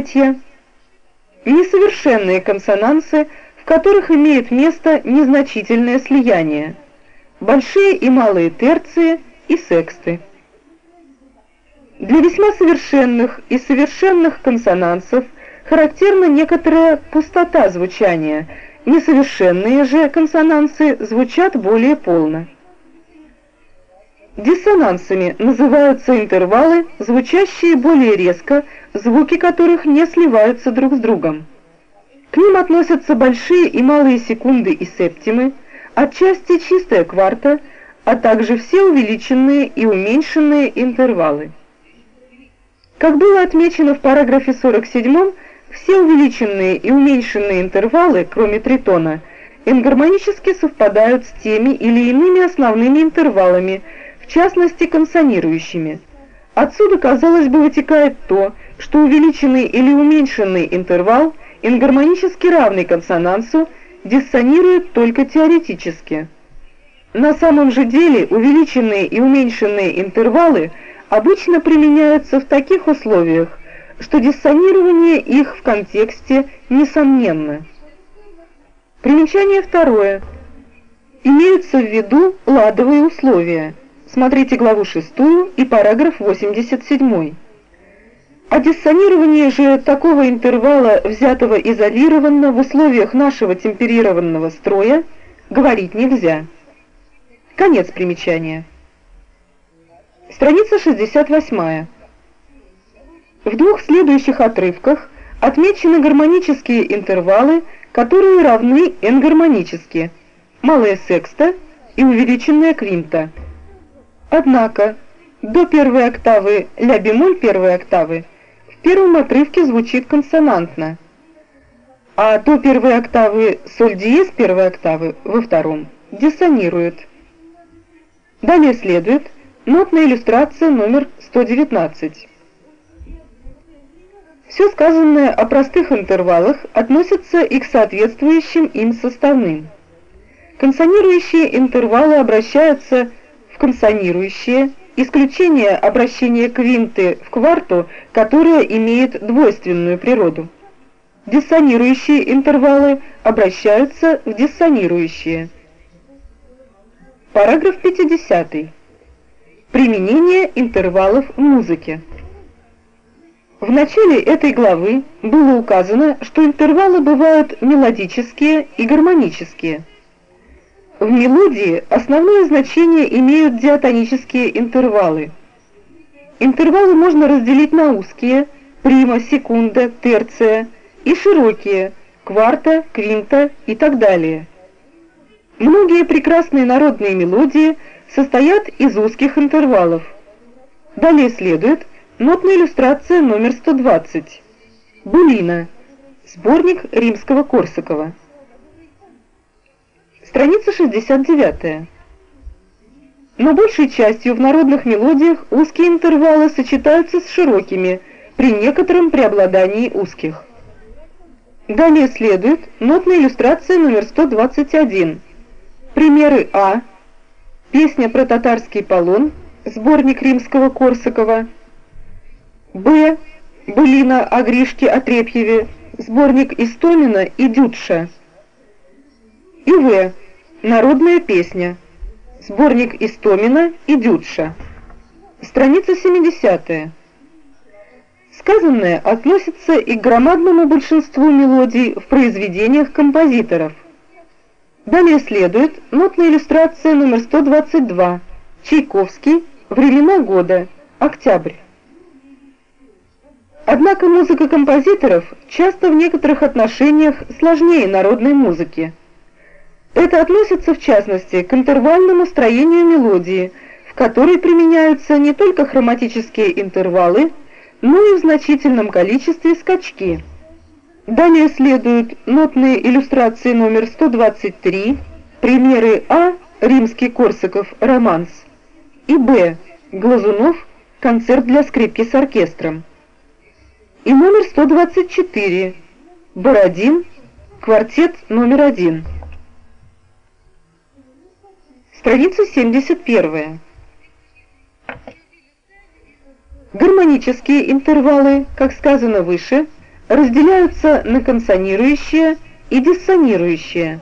третья. Несовершенные консонансы, в которых имеет место незначительное слияние. Большие и малые терции и сексты. Для весьма совершенных и совершенных консонансов характерна некоторая пустота звучания, несовершенные же консонансы звучат более полно. Диссонансами называются интервалы, звучащие более резко, звуки которых не сливаются друг с другом. К ним относятся большие и малые секунды и септимы, отчасти чистая кварта, а также все увеличенные и уменьшенные интервалы. Как было отмечено в параграфе 47, все увеличенные и уменьшенные интервалы, кроме тритона, энгармонически совпадают с теми или иными основными интервалами – частности консонирующими. Отсюда, казалось бы, вытекает то, что увеличенный или уменьшенный интервал, ингармонически равный консонансу, диссонирует только теоретически. На самом же деле увеличенные и уменьшенные интервалы обычно применяются в таких условиях, что диссонирование их в контексте несомненно. Примечание второе. Имеются в виду ладовые условия – Смотрите главу 6 и параграф 87. О диссонировании же такого интервала, взятого изолированно в условиях нашего темперированного строя, говорить нельзя. Конец примечания. Страница 68. В двух следующих отрывках отмечены гармонические интервалы, которые равны энгармонически, малая секста и увеличенная квинта. Однако до первой октавы ля бемоль первой октавы в первом отрывке звучит консонантно, а до первой октавы соль диез первой октавы во втором диссонирует. Далее следует нотная иллюстрация номер 119. Все сказанное о простых интервалах относится и к соответствующим им составным. Консонирующие интервалы обращаются консонирующие, исключение обращения квинты в кварту, которая имеет двойственную природу. Диссонирующие интервалы обращаются в диссонирующие. Параграф 50. Применение интервалов в музыке. В начале этой главы было указано, что интервалы бывают мелодические и гармонические. В мелодии основное значение имеют диатонические интервалы. Интервалы можно разделить на узкие, прима, секунда, терция, и широкие, кварта, квинта и так далее. Многие прекрасные народные мелодии состоят из узких интервалов. Далее следует нотная иллюстрация номер 120. Булина. Сборник римского Корсакова. Страница 69. Но большей частью в народных мелодиях узкие интервалы сочетаются с широкими, при некотором преобладании узких. Далее следует нотная иллюстрация номер 121. Примеры А. Песня про татарский полон, сборник римского Корсакова. Б. Былина о Гришке Отрепьеве, сборник Истомина и Дюдша. В. Народная песня. Сборник Истомина и Дюдша. Страница 70. Сказанное относится и к громадному большинству мелодий в произведениях композиторов. Далее следует нотная иллюстрация номер 122. Чайковский. Времена года. Октябрь. Однако музыка композиторов часто в некоторых отношениях сложнее народной музыки. Это относится в частности к интервальному строению мелодии, в которой применяются не только хроматические интервалы, но и в значительном количестве скачки. Далее следуют нотные иллюстрации номер 123, примеры А. Римский Корсаков романс и Б. Глазунов концерт для скрипки с оркестром. И номер 124 Бородин квартет номер один. Страница 71. Гармонические интервалы, как сказано выше, разделяются на консонирующие и диссонирующие.